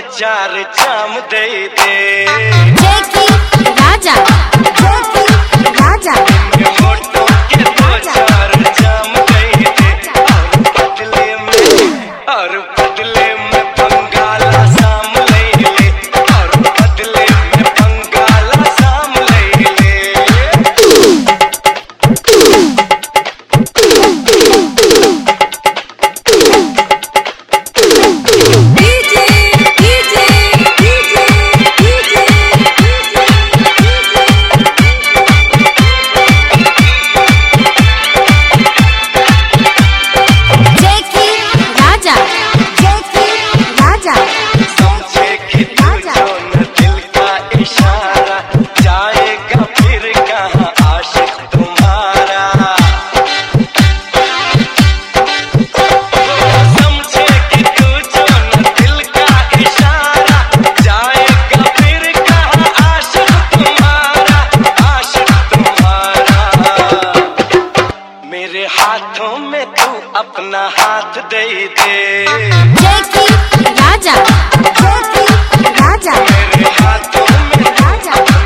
चार जाम दे दे। राजा। राजा। मेरे हाथों में तू अपना हाथ दे दे। राजा राजा। मेरे हाथों में राजा।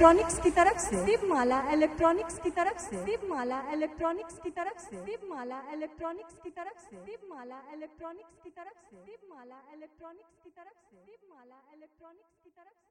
इलेक्ट्रॉनिक्स की तरफ़ से। शिव माला इलेक्ट्रॉनिक्स की तरफ़ से। शिव माला इलेक्ट्रॉनिक्स की तरफ़ से। शिव माला इलेक्ट्रॉनिक्स की तरफ़ से। शिव माला इलेक्ट्रॉनिक्स की तरफ़ से। शिव माला इलेक्ट्रॉनिक्स की तरफ़ से। शिव माला इलेक्ट्रॉनिक्स की तरफ़ से।